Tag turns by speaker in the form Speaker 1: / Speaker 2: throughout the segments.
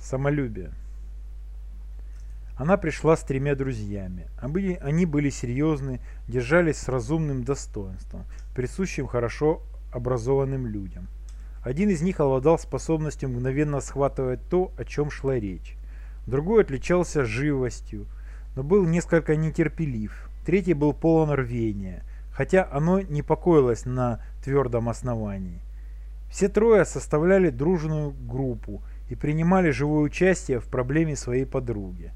Speaker 1: Самолюбие. Она пришла с тремя друзьями. Они были серьезны, держались с разумным достоинством, присущим хорошо образованным людям. Один из них обладал способностью мгновенно схватывать то, о чем шла речь. Другой отличался живостью, но был несколько нетерпелив. Третий был полон рвения, хотя оно не покоилось на твердом основании. Все трое составляли дружную группу и принимали живое участие в проблеме своей подруги.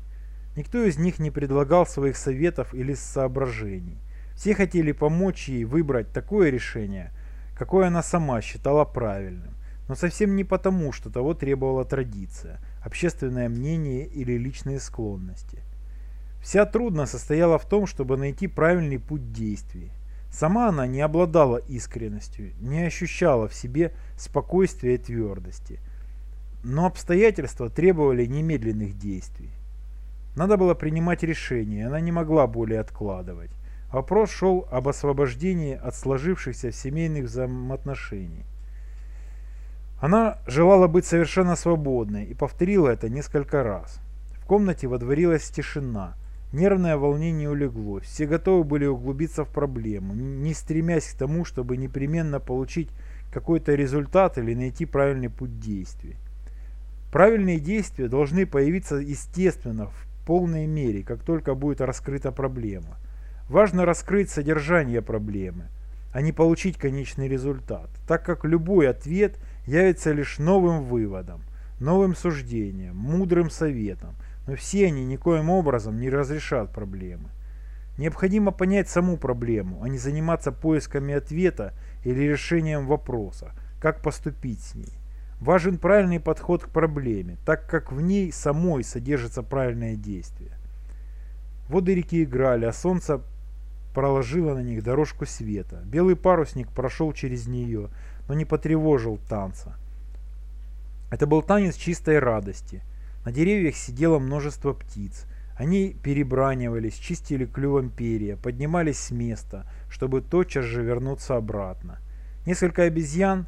Speaker 1: Никто из них не предлагал своих советов или соображений. Все хотели помочь ей выбрать такое решение, какое она сама считала правильным, но совсем не потому, что того требовала традиция, общественное мнение или личные склонности. Вся трудность состояла в том, чтобы найти правильный путь действий. Сама она не обладала искренностью, не ощущала в себе спокойствия и твердости – но обстоятельства требовали немедленных действий. Надо было принимать решение, она не могла более откладывать. Вопрос шел об освобождении от сложившихся семейных взаимоотношений. Она желала быть совершенно свободной и повторила это несколько раз. В комнате водворилась тишина. Нервное волнение улеглось. Все готовы были углубиться в проблему, не стремясь к тому, чтобы непременно получить какой-то результат или найти правильный путь действий. Правильные действия должны появиться естественно, в полной мере, как только будет раскрыта проблема. Важно раскрыть содержание проблемы, а не получить конечный результат, так как любой ответ явится лишь новым выводом, новым суждением, мудрым советом, но все они никоим образом не разрешат проблемы. Необходимо понять саму проблему, а не заниматься поисками ответа или решением вопроса, как поступить с ней. Важен правильный подход к проблеме, так как в ней самой содержится правильное действие. Воды реки играли, а солнце проложило на них дорожку света. Белый парусник прошел через нее, но не потревожил танца. Это был танец чистой радости. На деревьях сидело множество птиц. Они перебранивались, чистили клювом перья, поднимались с места, чтобы тотчас же вернуться обратно. Несколько обезьян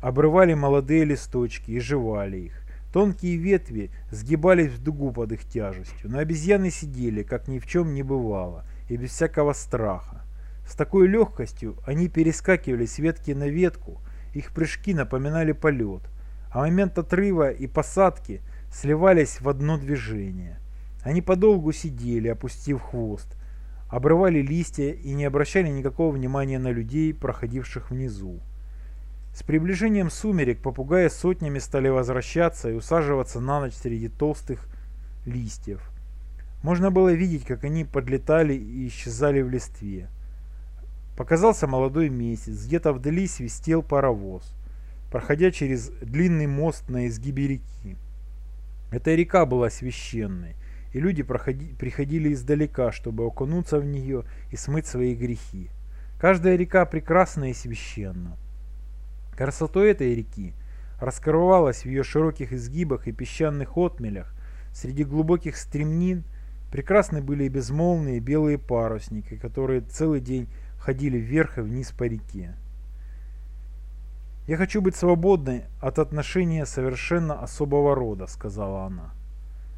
Speaker 1: обрывали молодые листочки и жевали их. Тонкие ветви сгибались в дугу под их тяжестью, но обезьяны сидели, как ни в чем не бывало, и без всякого страха. С такой легкостью они перескакивали с ветки на ветку, их прыжки напоминали полет, а момент отрыва и посадки сливались в одно движение. Они подолгу сидели, опустив хвост, обрывали листья и не обращали никакого внимания на людей, проходивших внизу. С приближением сумерек попугаи сотнями стали возвращаться и усаживаться на ночь среди толстых листьев. Можно было видеть, как они подлетали и исчезали в листве. Показался молодой месяц, где-то вдали свистел паровоз, проходя через длинный мост на изгибе реки. Эта река была священной, и люди проходи, приходили издалека, чтобы окунуться в нее и смыть свои грехи. Каждая река прекрасна и священна. Красотой этой реки раскрывалась в ее широких изгибах и песчаных отмелях, среди глубоких стремнин прекрасны были и безмолвные белые парусники, которые целый день ходили вверх и вниз по реке. «Я хочу быть свободной от отношения совершенно особого рода», — сказала она.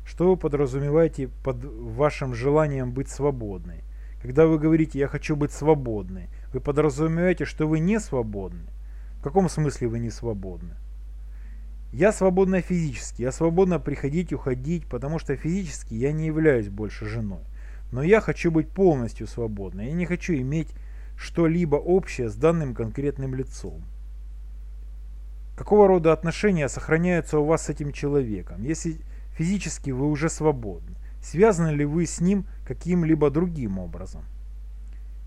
Speaker 1: «Что вы подразумеваете под вашим желанием быть свободной? Когда вы говорите «я хочу быть свободной», вы подразумеваете, что вы не свободны? В каком смысле вы не свободны? Я свободна физически, я свободна приходить, уходить, потому что физически я не являюсь больше женой. Но я хочу быть полностью свободной, я не хочу иметь что-либо общее с данным конкретным лицом. Какого рода отношения сохраняются у вас с этим человеком, если физически вы уже свободны? Связаны ли вы с ним каким-либо другим образом?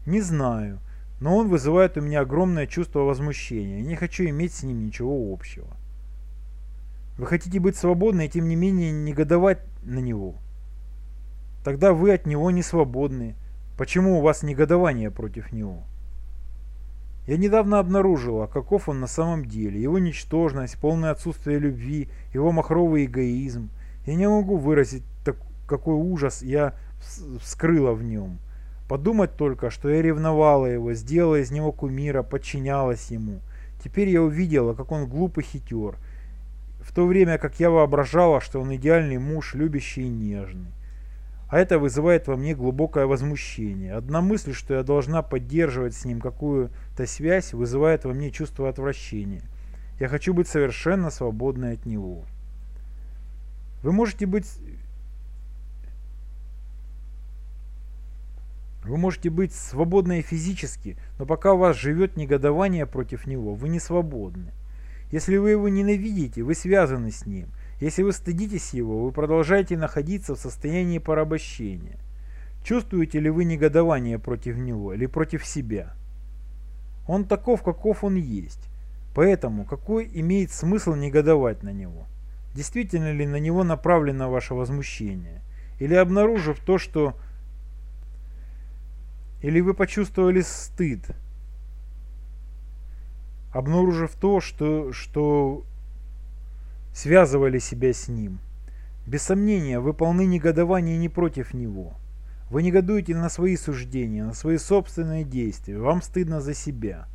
Speaker 1: Не знаю но он вызывает у меня огромное чувство возмущения. Я не хочу иметь с ним ничего общего. Вы хотите быть свободны и тем не менее негодовать на него. Тогда вы от него не свободны. Почему у вас негодование против него? Я недавно обнаружила, каков он на самом деле, его ничтожность, полное отсутствие любви, его махровый эгоизм. Я не могу выразить, так, какой ужас я вскрыла в нем. Подумать только, что я ревновала его, сделала из него кумира, подчинялась ему. Теперь я увидела, как он глупый хитер. в то время как я воображала, что он идеальный муж, любящий и нежный. А это вызывает во мне глубокое возмущение. Одна мысль, что я должна поддерживать с ним какую-то связь, вызывает во мне чувство отвращения. Я хочу быть совершенно свободной от него. Вы можете быть... Вы можете быть свободны физически, но пока у вас живет негодование против него, вы не свободны. Если вы его ненавидите, вы связаны с ним. Если вы стыдитесь его, вы продолжаете находиться в состоянии порабощения. Чувствуете ли вы негодование против него или против себя? Он таков, каков он есть. Поэтому какой имеет смысл негодовать на него? Действительно ли на него направлено ваше возмущение? Или обнаружив то, что... Или вы почувствовали стыд, обнаружив то, что, что связывали себя с ним. Без сомнения, вы полны негодования не против него. Вы негодуете на свои суждения, на свои собственные действия, вам стыдно за себя.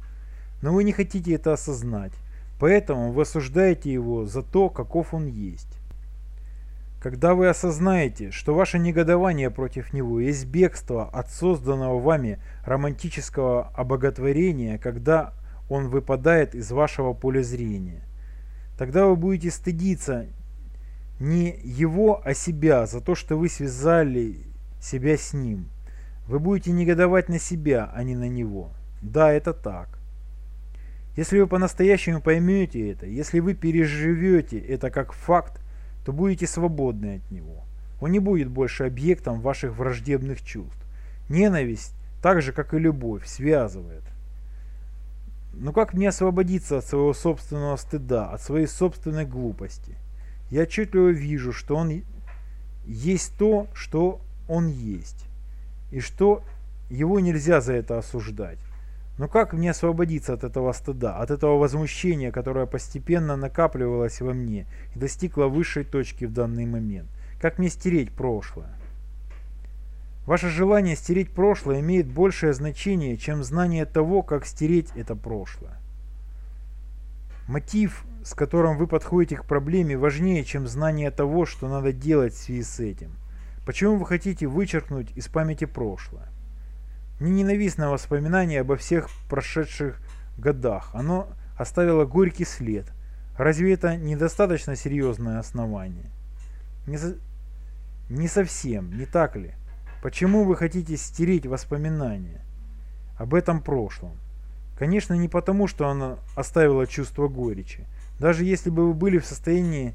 Speaker 1: Но вы не хотите это осознать, поэтому вы осуждаете его за то, каков он есть. Когда вы осознаете, что ваше негодование против него есть бегство от созданного вами романтического обоготворения, когда он выпадает из вашего поля зрения. Тогда вы будете стыдиться не его, а себя за то, что вы связали себя с ним. Вы будете негодовать на себя, а не на него. Да, это так. Если вы по-настоящему поймете это, если вы переживете это как факт, то будете свободны от него. Он не будет больше объектом ваших враждебных чувств. Ненависть, так же как и любовь, связывает. Но как мне освободиться от своего собственного стыда, от своей собственной глупости? Я отчетливо вижу, что он есть то, что он есть, и что его нельзя за это осуждать. Но как мне освободиться от этого стыда, от этого возмущения, которое постепенно накапливалось во мне и достигло высшей точки в данный момент? Как мне стереть прошлое? Ваше желание стереть прошлое имеет большее значение, чем знание того, как стереть это прошлое. Мотив, с которым вы подходите к проблеме, важнее, чем знание того, что надо делать в связи с этим. Почему вы хотите вычеркнуть из памяти прошлое? Мне ненавистно воспоминание обо всех прошедших годах. Оно оставило горький след. Разве это недостаточно серьезное основание? Не, за... не совсем, не так ли? Почему вы хотите стереть воспоминания об этом прошлом? Конечно, не потому, что она оставила чувство горечи. Даже если бы вы были в состоянии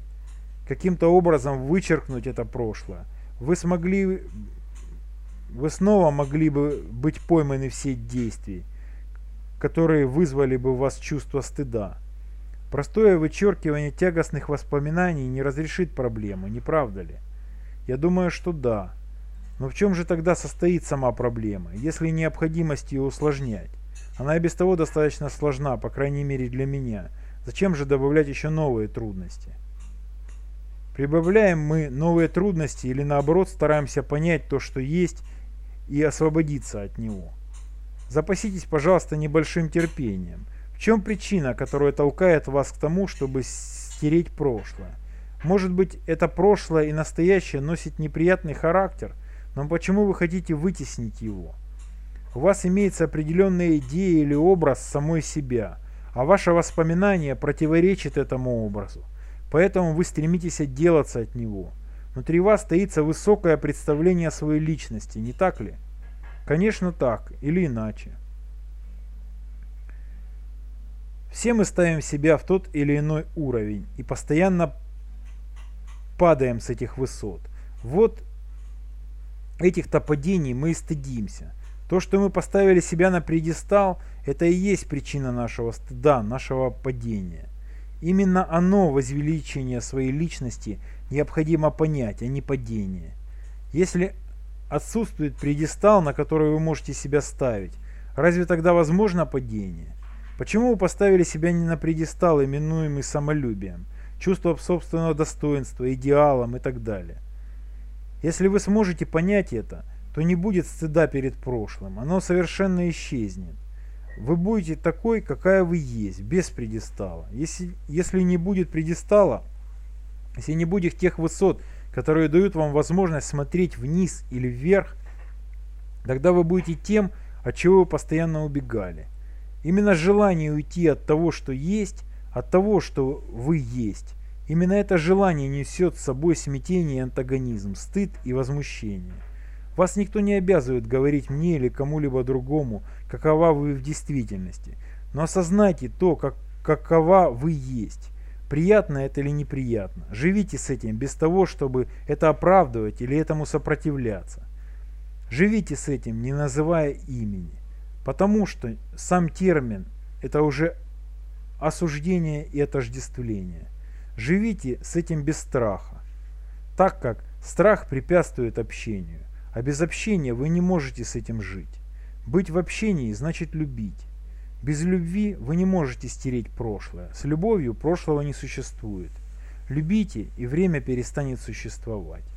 Speaker 1: каким-то образом вычеркнуть это прошлое, вы смогли, вы снова могли бы быть пойманы в сеть действий, которые вызвали бы у вас чувство стыда. Простое вычеркивание тягостных воспоминаний не разрешит проблему, не правда ли? Я думаю, что да. Но в чем же тогда состоит сама проблема, если необходимость ее усложнять? Она и без того достаточно сложна, по крайней мере для меня. Зачем же добавлять еще новые трудности? Прибавляем мы новые трудности или наоборот стараемся понять то, что есть, и освободиться от него? Запаситесь, пожалуйста, небольшим терпением. В чем причина, которая толкает вас к тому, чтобы стереть прошлое? Может быть, это прошлое и настоящее носит неприятный характер – но почему вы хотите вытеснить его? У вас имеется определенная идея или образ самой себя, а ваше воспоминание противоречит этому образу. Поэтому вы стремитесь отделаться от него. Внутри вас стоится высокое представление о своей личности, не так ли? Конечно так, или иначе. Все мы ставим себя в тот или иной уровень и постоянно падаем с этих высот. Вот этих-то падений мы и стыдимся. То, что мы поставили себя на предистал, это и есть причина нашего стыда, нашего падения. Именно оно, возвеличение своей личности, необходимо понять, а не падение. Если отсутствует предистал, на который вы можете себя ставить, разве тогда возможно падение? Почему вы поставили себя не на предистал, именуемый самолюбием, чувством собственного достоинства, идеалом и так далее? Если вы сможете понять это, то не будет стыда перед прошлым, оно совершенно исчезнет. Вы будете такой, какая вы есть, без предистала. Если, если не будет предистала, Если не будет тех высот, которые дают вам возможность смотреть вниз или вверх, тогда вы будете тем, от чего вы постоянно убегали. Именно желание уйти от того, что есть, от того, что вы есть, именно это желание несет с собой смятение и антагонизм, стыд и возмущение. Вас никто не обязывает говорить мне или кому-либо другому, какова вы в действительности, но осознайте то, как, какова вы есть. Приятно это или неприятно. Живите с этим без того, чтобы это оправдывать или этому сопротивляться. Живите с этим, не называя имени. Потому что сам термин – это уже осуждение и отождествление. Живите с этим без страха, так как страх препятствует общению, а без общения вы не можете с этим жить. Быть в общении значит любить. Без любви вы не можете стереть прошлое. С любовью прошлого не существует. Любите, и время перестанет существовать.